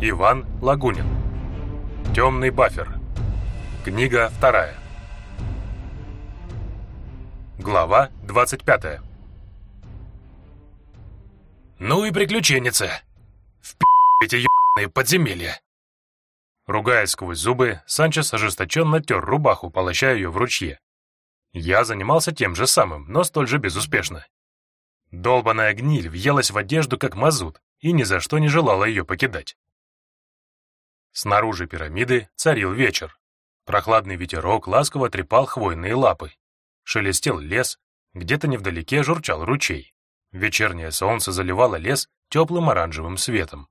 Иван Лагунин. Темный бафер. Книга вторая. Глава 25. Ну и приключенница. В эти ебаные подземелья. Ругаясь сквозь зубы, Санчес ожесточенно тер рубаху, полощая ее в ручье. Я занимался тем же самым, но столь же безуспешно. Долбаная гниль въелась в одежду, как мазут, и ни за что не желала ее покидать. Снаружи пирамиды царил вечер. Прохладный ветерок ласково трепал хвойные лапы. Шелестел лес, где-то невдалеке журчал ручей. Вечернее солнце заливало лес теплым оранжевым светом.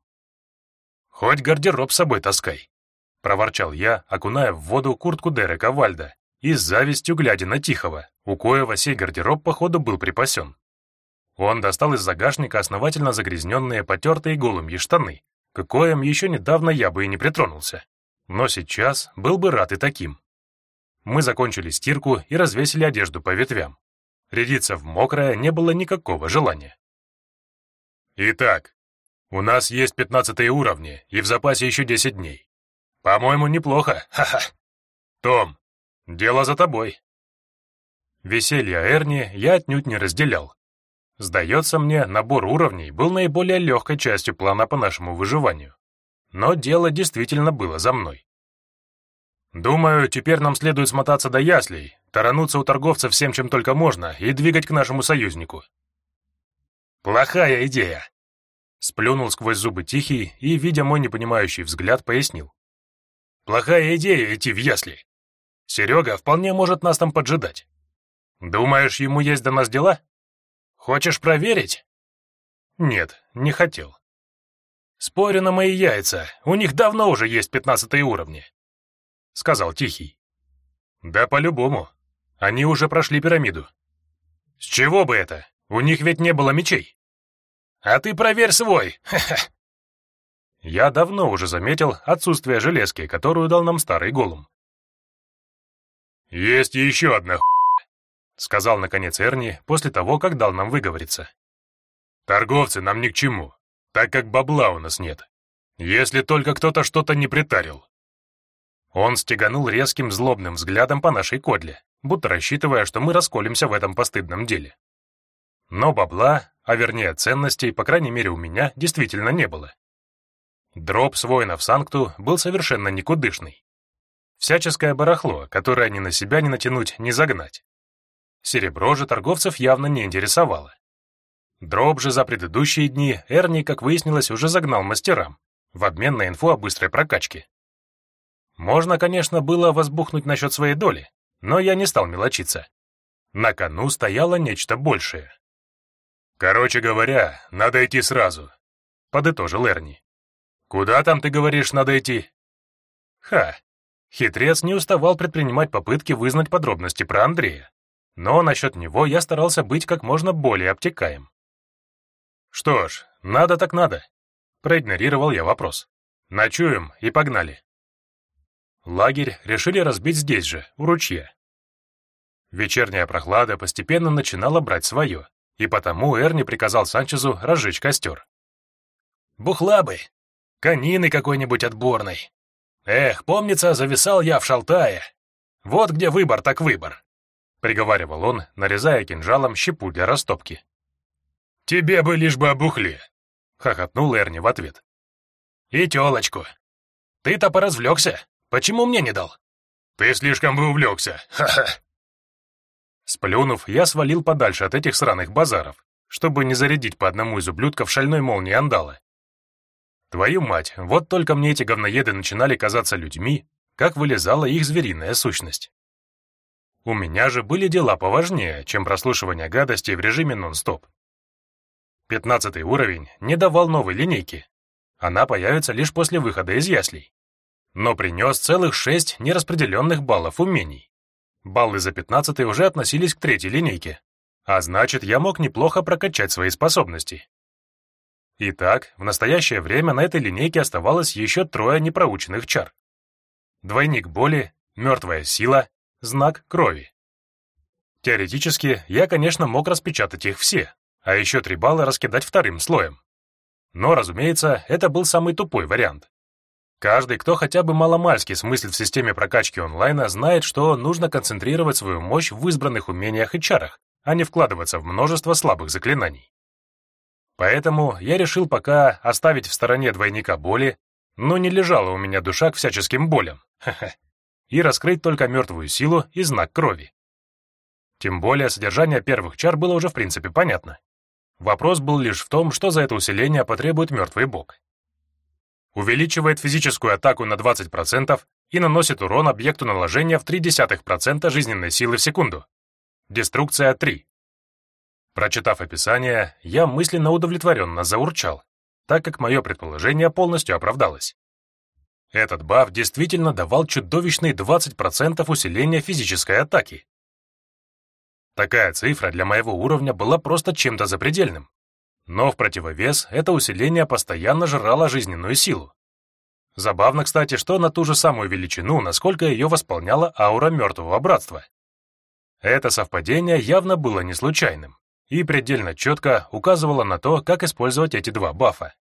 «Хоть гардероб с собой таскай», — проворчал я, окуная в воду куртку Дерека Вальда, и с завистью глядя на Тихого, у коего сей гардероб, походу, был припасен. Он достал из загашника основательно загрязненные потертые голумьи штаны, к коим еще недавно я бы и не притронулся. Но сейчас был бы рад и таким. Мы закончили стирку и развесили одежду по ветвям. Рядиться в мокрое не было никакого желания. Итак, у нас есть пятнадцатые уровни, и в запасе еще десять дней. По-моему, неплохо, ха-ха. Том, дело за тобой. Веселье Эрни я отнюдь не разделял. Сдается мне, набор уровней был наиболее легкой частью плана по нашему выживанию. Но дело действительно было за мной. Думаю, теперь нам следует смотаться до яслей, тарануться у торговцев всем, чем только можно, и двигать к нашему союзнику. Плохая идея. Сплюнул сквозь зубы Тихий и, видя мой непонимающий взгляд, пояснил. Плохая идея идти в ясли. Серега вполне может нас там поджидать. Думаешь, ему есть до нас дела? Хочешь проверить? Нет, не хотел. Спорю на мои яйца, у них давно уже есть пятнадцатые уровни. Сказал Тихий. Да по-любому. Они уже прошли пирамиду. С чего бы это? У них ведь не было мечей. А ты проверь свой. Я давно уже заметил отсутствие железки, которую дал нам старый голум. Есть еще одна — сказал, наконец, Эрни, после того, как дал нам выговориться. «Торговцы нам ни к чему, так как бабла у нас нет. Если только кто-то что-то не притарил». Он стеганул резким злобным взглядом по нашей кодле, будто рассчитывая, что мы расколемся в этом постыдном деле. Но бабла, а вернее ценностей, по крайней мере у меня, действительно не было. Дроп с воина в Санкту был совершенно никудышный. Всяческое барахло, которое ни на себя не натянуть, ни загнать. Серебро же торговцев явно не интересовало. Дроб же за предыдущие дни Эрни, как выяснилось, уже загнал мастерам, в обмен на инфу о быстрой прокачке. Можно, конечно, было возбухнуть насчет своей доли, но я не стал мелочиться. На кону стояло нечто большее. «Короче говоря, надо идти сразу», — подытожил Эрни. «Куда там, ты говоришь, надо идти?» Ха, хитрец не уставал предпринимать попытки вызнать подробности про Андрея но насчет него я старался быть как можно более обтекаем. «Что ж, надо так надо», — проигнорировал я вопрос. «Ночуем и погнали». Лагерь решили разбить здесь же, у ручья. Вечерняя прохлада постепенно начинала брать свое, и потому Эрни приказал Санчезу разжечь костер. «Бухла бы! Конины какой-нибудь отборной! Эх, помнится, зависал я в Шалтае. Вот где выбор так выбор!» — приговаривал он, нарезая кинжалом щепу для растопки. «Тебе бы лишь бы обухли!» — хохотнул Эрни в ответ. «И телочку. Ты-то поразвлекся. Почему мне не дал?» «Ты слишком бы увлекся. Ха-ха!» Сплюнув, я свалил подальше от этих сраных базаров, чтобы не зарядить по одному из ублюдков шальной молнии андала. Твою мать, вот только мне эти говноеды начинали казаться людьми, как вылезала их звериная сущность. У меня же были дела поважнее, чем прослушивание гадостей в режиме нон-стоп. Пятнадцатый уровень не давал новой линейки. Она появится лишь после выхода из яслей. Но принес целых шесть нераспределенных баллов умений. Баллы за пятнадцатый уже относились к третьей линейке, а значит, я мог неплохо прокачать свои способности. Итак, в настоящее время на этой линейке оставалось еще трое непроученных чар. Двойник боли, мертвая сила знак крови. Теоретически, я, конечно, мог распечатать их все, а еще три балла раскидать вторым слоем. Но, разумеется, это был самый тупой вариант, Каждый, кто хотя бы маломальски смыслит в системе прокачки онлайна, знает, что нужно концентрировать свою мощь в избранных умениях и чарах, а не вкладываться в множество слабых заклинаний. Поэтому я решил пока оставить в стороне двойника боли, но не лежала у меня душа к всяческим болям, и раскрыть только мертвую силу и знак крови. Тем более содержание первых чар было уже в принципе понятно. Вопрос был лишь в том, что за это усиление потребует мертвый бог. Увеличивает физическую атаку на 20% и наносит урон объекту наложения в 0,3% жизненной силы в секунду. Деструкция 3. Прочитав описание, я мысленно удовлетворенно заурчал, так как мое предположение полностью оправдалось. Этот баф действительно давал чудовищные 20% усиления физической атаки. Такая цифра для моего уровня была просто чем-то запредельным. Но в противовес это усиление постоянно жрало жизненную силу. Забавно, кстати, что на ту же самую величину, насколько ее восполняла аура мертвого братства. Это совпадение явно было не случайным и предельно четко указывало на то, как использовать эти два бафа.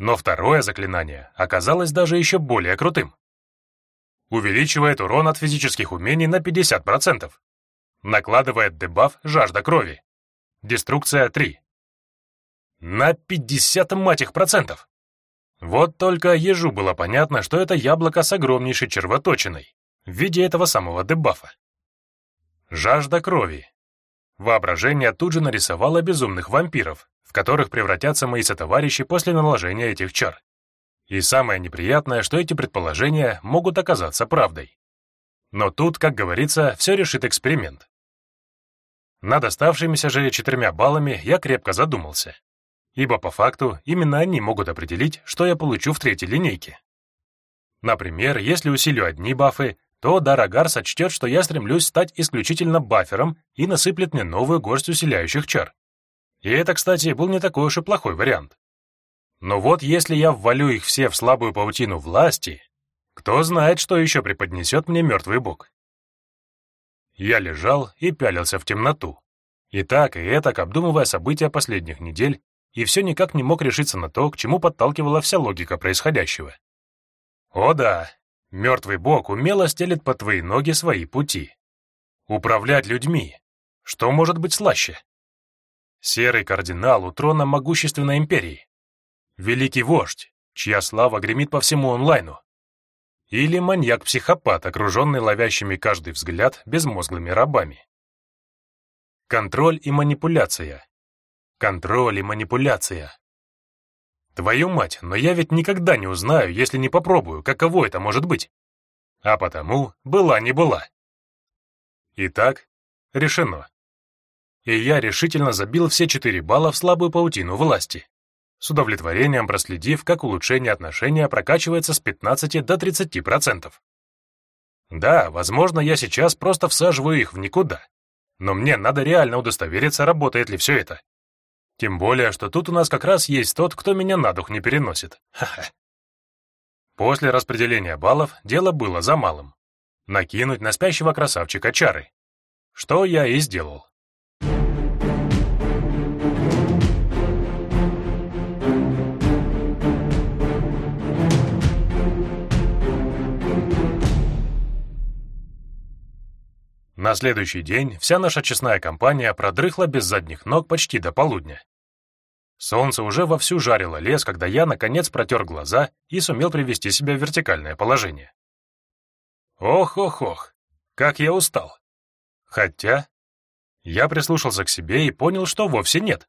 Но второе заклинание оказалось даже еще более крутым. Увеличивает урон от физических умений на 50%. Накладывает дебаф «Жажда крови». Деструкция 3. На 50, мать их, процентов! Вот только ежу было понятно, что это яблоко с огромнейшей червоточиной в виде этого самого дебафа. Жажда крови. Воображение тут же нарисовало безумных вампиров, в которых превратятся мои сотоварищи после наложения этих чар. И самое неприятное, что эти предположения могут оказаться правдой. Но тут, как говорится, все решит эксперимент. Над оставшимися же четырьмя баллами я крепко задумался, ибо по факту именно они могут определить, что я получу в третьей линейке. Например, если усилю одни бафы, то Дарагар сочтет, что я стремлюсь стать исключительно бафером и насыплет мне новую горсть усиляющих чар. И это, кстати, был не такой уж и плохой вариант. Но вот если я ввалю их все в слабую паутину власти, кто знает, что еще преподнесет мне мертвый бог. Я лежал и пялился в темноту. И так, и этак, обдумывая события последних недель, и все никак не мог решиться на то, к чему подталкивала вся логика происходящего. О да, Мертвый бог умело стелит под твои ноги свои пути. Управлять людьми. Что может быть слаще? Серый кардинал у трона могущественной империи. Великий вождь, чья слава гремит по всему онлайну. Или маньяк-психопат, окруженный ловящими каждый взгляд безмозглыми рабами. Контроль и манипуляция. Контроль и манипуляция. Твою мать, но я ведь никогда не узнаю, если не попробую, каково это может быть. А потому была не была. Итак, решено. И я решительно забил все четыре балла в слабую паутину власти, с удовлетворением проследив, как улучшение отношения прокачивается с 15 до 30%. Да, возможно, я сейчас просто всаживаю их в никуда, но мне надо реально удостовериться, работает ли все это. Тем более, что тут у нас как раз есть тот, кто меня на дух не переносит. Ха-ха. После распределения баллов дело было за малым. Накинуть на спящего красавчика чары. Что я и сделал. На следующий день вся наша честная компания продрыхла без задних ног почти до полудня. Солнце уже вовсю жарило лес, когда я, наконец, протер глаза и сумел привести себя в вертикальное положение. Ох-ох-ох, как я устал. Хотя... Я прислушался к себе и понял, что вовсе нет.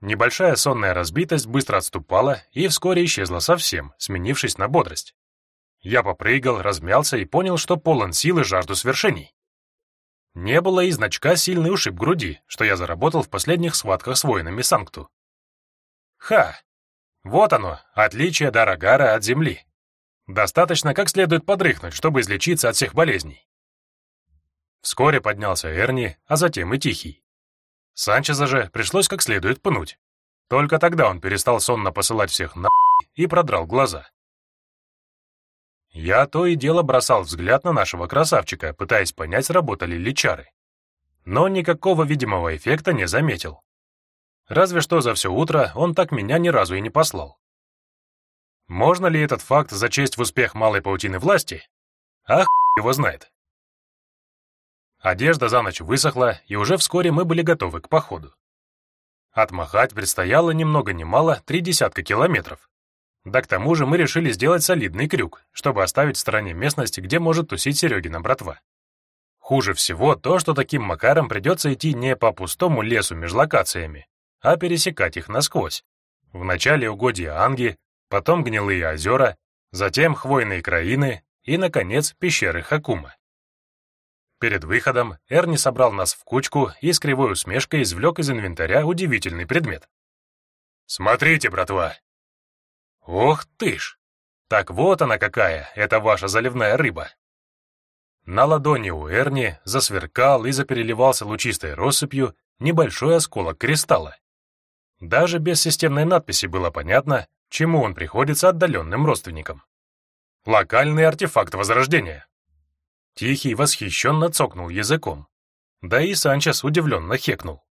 Небольшая сонная разбитость быстро отступала и вскоре исчезла совсем, сменившись на бодрость. Я попрыгал, размялся и понял, что полон силы жажду свершений. Не было и значка сильный ушиб груди, что я заработал в последних схватках с воинами Санкту. Ха! Вот оно, отличие Дарагара от Земли. Достаточно как следует подрыхнуть, чтобы излечиться от всех болезней. Вскоре поднялся Эрни, а затем и Тихий. Санчеза же пришлось как следует пнуть. Только тогда он перестал сонно посылать всех на и продрал глаза. Я то и дело бросал взгляд на нашего красавчика, пытаясь понять, сработали ли чары. Но никакого видимого эффекта не заметил. Разве что за все утро он так меня ни разу и не послал. Можно ли этот факт зачесть в успех малой паутины власти? Ах, его знает. Одежда за ночь высохла, и уже вскоре мы были готовы к походу. Отмахать предстояло ни много ни мало три десятка километров. Да к тому же мы решили сделать солидный крюк, чтобы оставить в стороне местности, где может тусить Серегина братва. Хуже всего то, что таким макаром придется идти не по пустому лесу между локациями, а пересекать их насквозь. Вначале угодья Анги, потом гнилые озера, затем хвойные краины и, наконец, пещеры Хакума. Перед выходом Эрни собрал нас в кучку и с кривой усмешкой извлек из инвентаря удивительный предмет. «Смотрите, братва!» «Ох ты ж! Так вот она какая, это ваша заливная рыба!» На ладони у Эрни засверкал и запереливался лучистой россыпью небольшой осколок кристалла. Даже без системной надписи было понятно, чему он приходится отдаленным родственникам. Локальный артефакт Возрождения. Тихий восхищенно цокнул языком. Да и Санчес удивленно хекнул.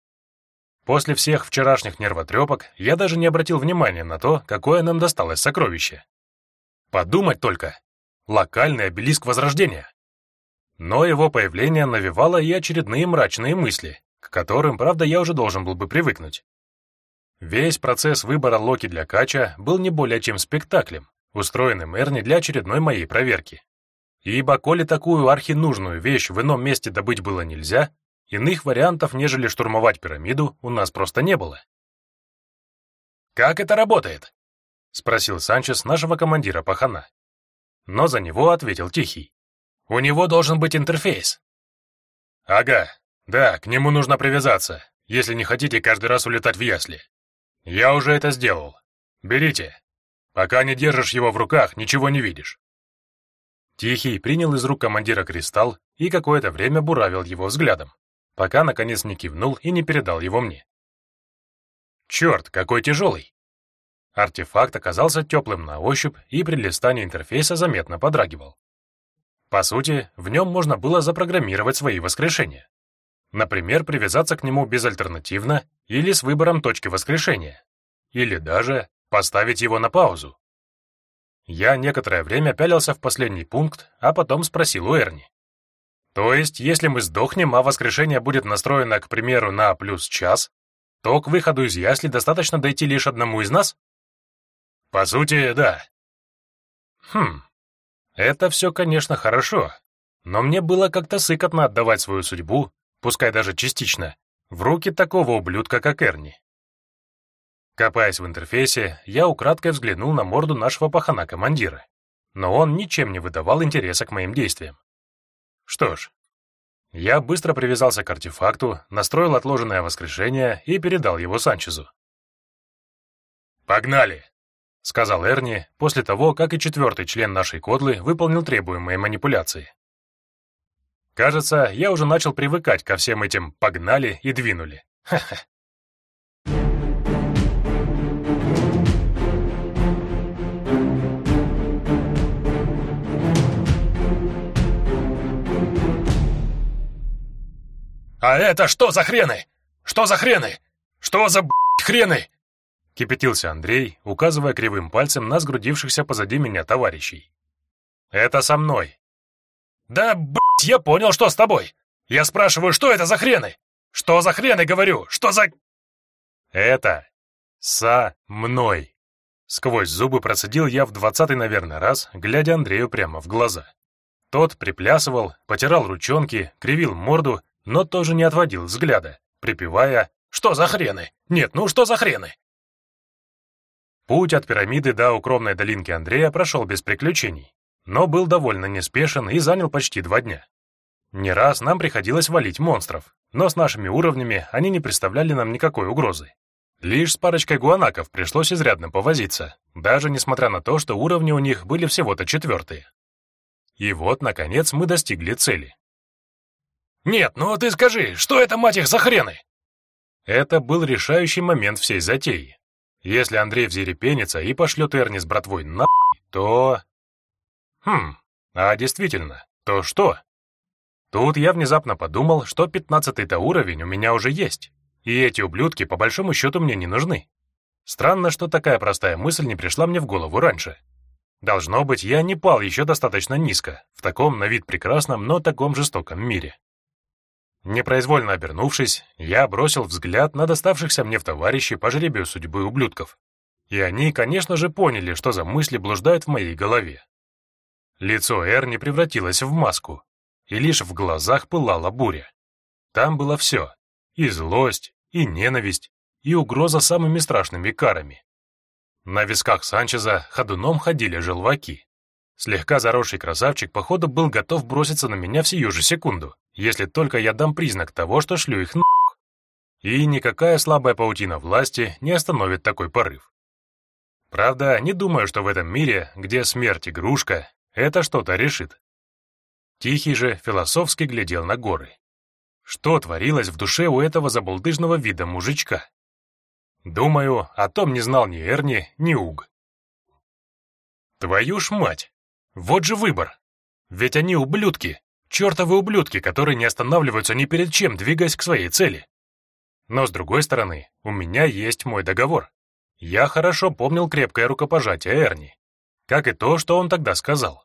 После всех вчерашних нервотрепок я даже не обратил внимания на то, какое нам досталось сокровище. Подумать только! Локальный обелиск Возрождения! Но его появление навевало и очередные мрачные мысли, к которым, правда, я уже должен был бы привыкнуть. Весь процесс выбора Локи для Кача был не более чем спектаклем, устроенным Эрни для очередной моей проверки. Ибо, коли такую архинужную вещь в ином месте добыть было нельзя, иных вариантов, нежели штурмовать пирамиду, у нас просто не было. «Как это работает?» — спросил Санчес нашего командира пахана. Но за него ответил Тихий. «У него должен быть интерфейс». «Ага, да, к нему нужно привязаться, если не хотите каждый раз улетать в ясли. Я уже это сделал. Берите. Пока не держишь его в руках, ничего не видишь». Тихий принял из рук командира кристалл и какое-то время буравил его взглядом, пока наконец не кивнул и не передал его мне. Черт, какой тяжелый! Артефакт оказался теплым на ощупь и при листании интерфейса заметно подрагивал. По сути, в нем можно было запрограммировать свои воскрешения. Например, привязаться к нему безальтернативно или с выбором точки воскрешения. Или даже поставить его на паузу. Я некоторое время пялился в последний пункт, а потом спросил у Эрни. То есть, если мы сдохнем, а воскрешение будет настроено, к примеру, на плюс час, то к выходу из ясли достаточно дойти лишь одному из нас? По сути, да. Хм, это все, конечно, хорошо, но мне было как-то сыкотно отдавать свою судьбу, пускай даже частично, в руки такого ублюдка, как Эрни. Копаясь в интерфейсе, я украдкой взглянул на морду нашего пахана-командира, но он ничем не выдавал интереса к моим действиям. Что ж, я быстро привязался к артефакту, настроил отложенное воскрешение и передал его Санчезу. «Погнали!» — сказал Эрни после того, как и четвертый член нашей кодлы выполнил требуемые манипуляции. Кажется, я уже начал привыкать ко всем этим «погнали» и «двинули». Ха-ха. «А это что за хрены? Что за хрены? Что за хрены?» Кипятился Андрей, указывая кривым пальцем на сгрудившихся позади меня товарищей. «Это со мной». «Да, блядь, я понял, что с тобой. Я спрашиваю, что это за хрены? Что за хрены, говорю? Что за...» «Это со мной». Сквозь зубы процедил я в двадцатый, наверное, раз, глядя Андрею прямо в глаза. Тот приплясывал, потирал ручонки, кривил морду но тоже не отводил взгляда, припевая «Что за хрены? Нет, ну что за хрены?» Путь от пирамиды до укромной долинки Андрея прошел без приключений, но был довольно неспешен и занял почти два дня. Не раз нам приходилось валить монстров, но с нашими уровнями они не представляли нам никакой угрозы. Лишь с парочкой гуанаков пришлось изрядно повозиться, даже несмотря на то, что уровни у них были всего-то четвертые. И вот, наконец, мы достигли цели. «Нет, ну ты скажи, что это, мать их, за хрены?» Это был решающий момент всей затеи. Если Андрей взерепенится и пошлет Эрни с братвой на то... Хм, а действительно, то что? Тут я внезапно подумал, что пятнадцатый-то уровень у меня уже есть, и эти ублюдки по большому счету мне не нужны. Странно, что такая простая мысль не пришла мне в голову раньше. Должно быть, я не пал еще достаточно низко, в таком на вид прекрасном, но таком жестоком мире. Непроизвольно обернувшись, я бросил взгляд на доставшихся мне в товарищи по жребию судьбы ублюдков. И они, конечно же, поняли, что за мысли блуждают в моей голове. Лицо Эрни превратилось в маску, и лишь в глазах пылала буря. Там было все — и злость, и ненависть, и угроза самыми страшными карами. На висках Санчеза ходуном ходили желваки. Слегка заросший красавчик, походу, был готов броситься на меня в сию же секунду, если только я дам признак того, что шлю их нахуй. И никакая слабая паутина власти не остановит такой порыв. Правда, не думаю, что в этом мире, где смерть игрушка, это что-то решит. Тихий же философски глядел на горы. Что творилось в душе у этого забулдыжного вида мужичка? Думаю, о том не знал ни Эрни, ни Уг. Твою ж мать! Вот же выбор! Ведь они ублюдки, чертовы ублюдки, которые не останавливаются ни перед чем, двигаясь к своей цели. Но, с другой стороны, у меня есть мой договор. Я хорошо помнил крепкое рукопожатие Эрни, как и то, что он тогда сказал.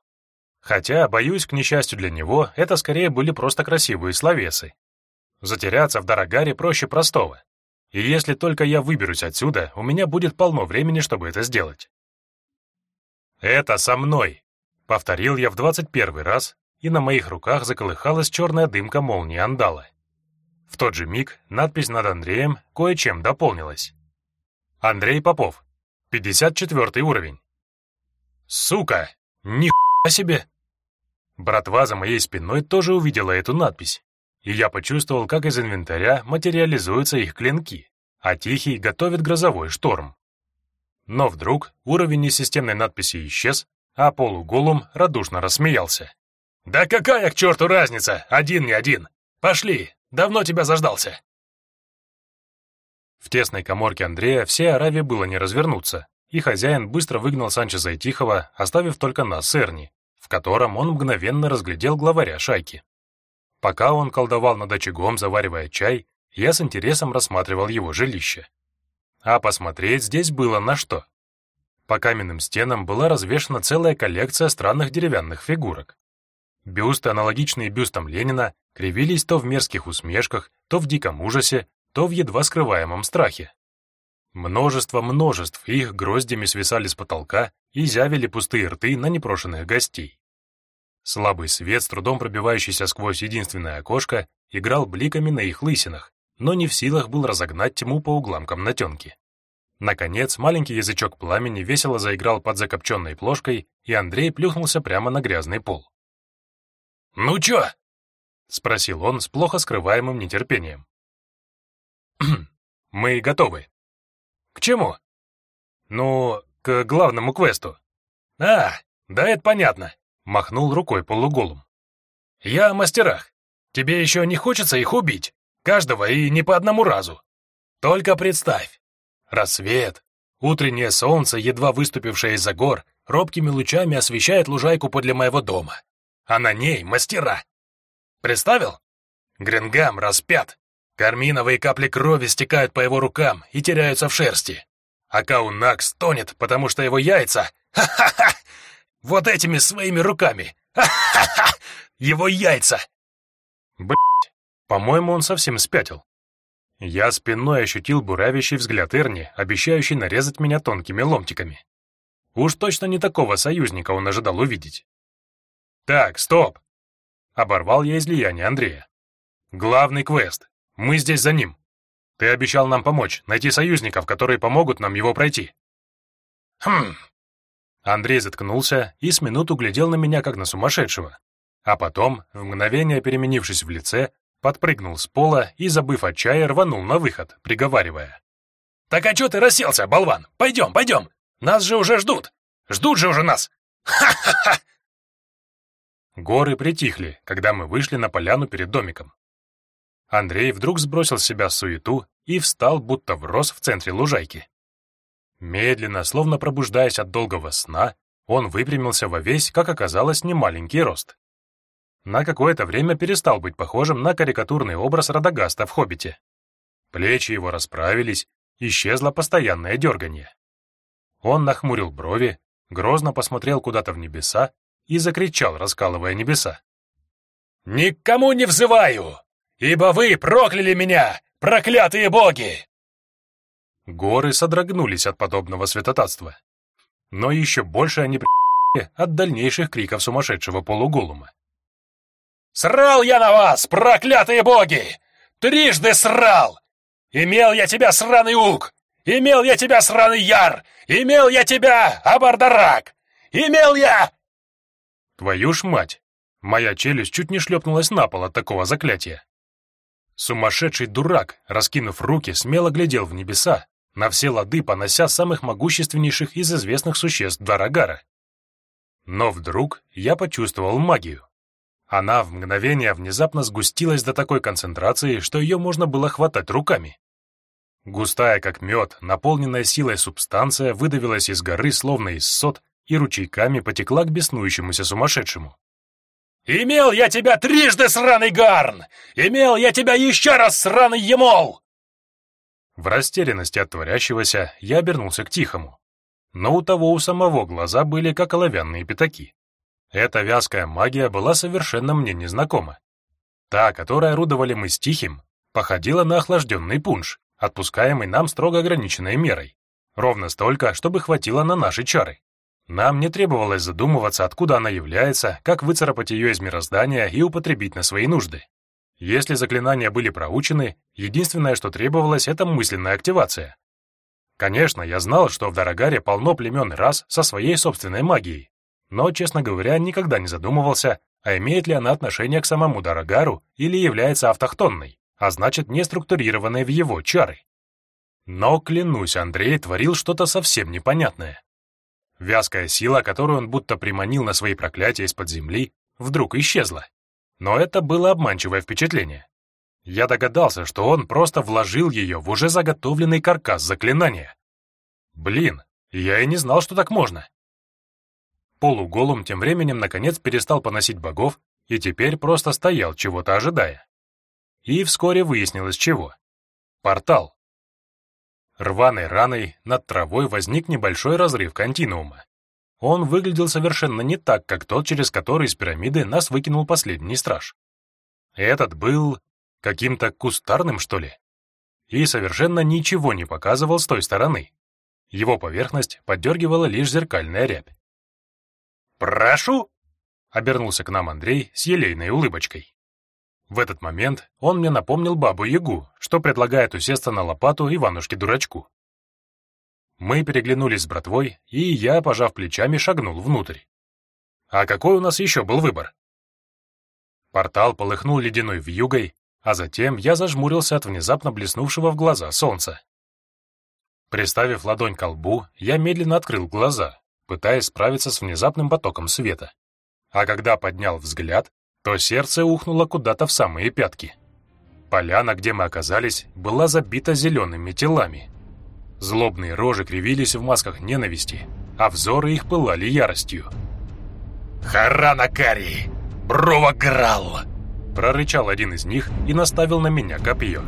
Хотя, боюсь, к несчастью для него, это скорее были просто красивые словесы. Затеряться в Дорогаре проще простого. И если только я выберусь отсюда, у меня будет полно времени, чтобы это сделать. «Это со мной!» — повторил я в двадцать первый раз, и на моих руках заколыхалась черная дымка молнии андала. В тот же миг надпись над Андреем кое-чем дополнилась. Андрей Попов, 54 уровень. Сука, нихуя себе! Братва за моей спиной тоже увидела эту надпись и я почувствовал, как из инвентаря материализуются их клинки, а Тихий готовит грозовой шторм. Но вдруг уровень несистемной надписи исчез, а полуголум радушно рассмеялся. «Да какая к черту разница, один не один! Пошли, давно тебя заждался!» В тесной коморке Андрея всей Аравии было не развернуться, и хозяин быстро выгнал Санчеза и Тихого, оставив только нас с Эрни, в котором он мгновенно разглядел главаря шайки. Пока он колдовал над очагом, заваривая чай, я с интересом рассматривал его жилище. А посмотреть здесь было на что. По каменным стенам была развешана целая коллекция странных деревянных фигурок. Бюсты, аналогичные бюстам Ленина, кривились то в мерзких усмешках, то в диком ужасе, то в едва скрываемом страхе. Множество множеств их гроздями свисали с потолка и зявили пустые рты на непрошенных гостей. Слабый свет, с трудом пробивающийся сквозь единственное окошко, играл бликами на их лысинах, но не в силах был разогнать тьму по углам комнатенки. Наконец, маленький язычок пламени весело заиграл под закопченной плошкой, и Андрей плюхнулся прямо на грязный пол. «Ну чё?» — спросил он с плохо скрываемым нетерпением. «Мы готовы». «К чему?» «Ну, к главному квесту». «А, да это понятно. Махнул рукой полуголым. «Я о мастерах. Тебе еще не хочется их убить? Каждого и не по одному разу. Только представь. Рассвет, утреннее солнце, едва выступившее из-за гор, робкими лучами освещает лужайку подле моего дома. А на ней мастера. Представил? Грингам распят. Карминовые капли крови стекают по его рукам и теряются в шерсти. А Каунак стонет, потому что его яйца... Ха-ха-ха! Вот этими своими руками! Ха-ха-ха! Его яйца!» Блять, по-моему, он совсем спятил. Я спиной ощутил буравящий взгляд Эрни, обещающий нарезать меня тонкими ломтиками. Уж точно не такого союзника он ожидал увидеть. «Так, стоп!» Оборвал я излияние Андрея. «Главный квест. Мы здесь за ним. Ты обещал нам помочь, найти союзников, которые помогут нам его пройти». «Хм, Андрей заткнулся и с минуту глядел на меня, как на сумасшедшего. А потом, в мгновение переменившись в лице, подпрыгнул с пола и, забыв о чае, рванул на выход, приговаривая. «Так а чё ты расселся, болван? Пойдем, пойдем! Нас же уже ждут! Ждут же уже нас! Ха-ха-ха!» Горы притихли, когда мы вышли на поляну перед домиком. Андрей вдруг сбросил с себя суету и встал, будто врос в центре лужайки. Медленно, словно пробуждаясь от долгого сна, он выпрямился во весь, как оказалось, немаленький рост. На какое-то время перестал быть похожим на карикатурный образ Радагаста в «Хоббите». Плечи его расправились, исчезло постоянное дергание. Он нахмурил брови, грозно посмотрел куда-то в небеса и закричал, раскалывая небеса. «Никому не взываю, ибо вы прокляли меня, проклятые боги!» Горы содрогнулись от подобного святотатства. Но еще больше они от дальнейших криков сумасшедшего полуголума. «Срал я на вас, проклятые боги! Трижды срал! Имел я тебя, сраный ук! Имел я тебя, сраный яр! Имел я тебя, абардарак! Имел я...» Твою ж мать! Моя челюсть чуть не шлепнулась на пол от такого заклятия. Сумасшедший дурак, раскинув руки, смело глядел в небеса, на все лады понося самых могущественнейших из известных существ Дарагара. Но вдруг я почувствовал магию. Она в мгновение внезапно сгустилась до такой концентрации, что ее можно было хватать руками. Густая, как мед, наполненная силой субстанция выдавилась из горы, словно из сот, и ручейками потекла к беснующемуся сумасшедшему. «Имел я тебя трижды, сраный гарн! Имел я тебя еще раз, сраный емол!» В растерянности от творящегося я обернулся к Тихому. Но у того у самого глаза были как оловянные пятаки. Эта вязкая магия была совершенно мне незнакома. Та, которой орудовали мы с Тихим, походила на охлажденный пунш, отпускаемый нам строго ограниченной мерой. Ровно столько, чтобы хватило на наши чары. Нам не требовалось задумываться, откуда она является, как выцарапать ее из мироздания и употребить на свои нужды. Если заклинания были проучены, единственное, что требовалось, это мысленная активация. Конечно, я знал, что в Дорогаре полно племен рас со своей собственной магией, но, честно говоря, никогда не задумывался, а имеет ли она отношение к самому Дорогару или является автохтонной, а значит, не структурированной в его чары. Но, клянусь, Андрей творил что-то совсем непонятное. Вязкая сила, которую он будто приманил на свои проклятия из-под земли, вдруг исчезла. Но это было обманчивое впечатление. Я догадался, что он просто вложил ее в уже заготовленный каркас заклинания. Блин, я и не знал, что так можно. Полуголум тем временем наконец перестал поносить богов и теперь просто стоял, чего-то ожидая. И вскоре выяснилось чего. Портал. Рваной раной над травой возник небольшой разрыв континуума. Он выглядел совершенно не так, как тот, через который из пирамиды нас выкинул последний страж. Этот был каким-то кустарным, что ли, и совершенно ничего не показывал с той стороны. Его поверхность поддергивала лишь зеркальная рябь. «Прошу!» — обернулся к нам Андрей с елейной улыбочкой. В этот момент он мне напомнил бабу-ягу, что предлагает усесться на лопату Иванушке-дурачку. Мы переглянулись с братвой, и я, пожав плечами, шагнул внутрь. А какой у нас еще был выбор? Портал полыхнул ледяной вьюгой, а затем я зажмурился от внезапно блеснувшего в глаза солнца. Приставив ладонь к лбу, я медленно открыл глаза, пытаясь справиться с внезапным потоком света. А когда поднял взгляд, то сердце ухнуло куда-то в самые пятки. Поляна, где мы оказались, была забита зелеными телами — Злобные рожи кривились в масках ненависти, а взоры их пылали яростью. «Харана Кари! Брова Грал!» Прорычал один из них и наставил на меня копье.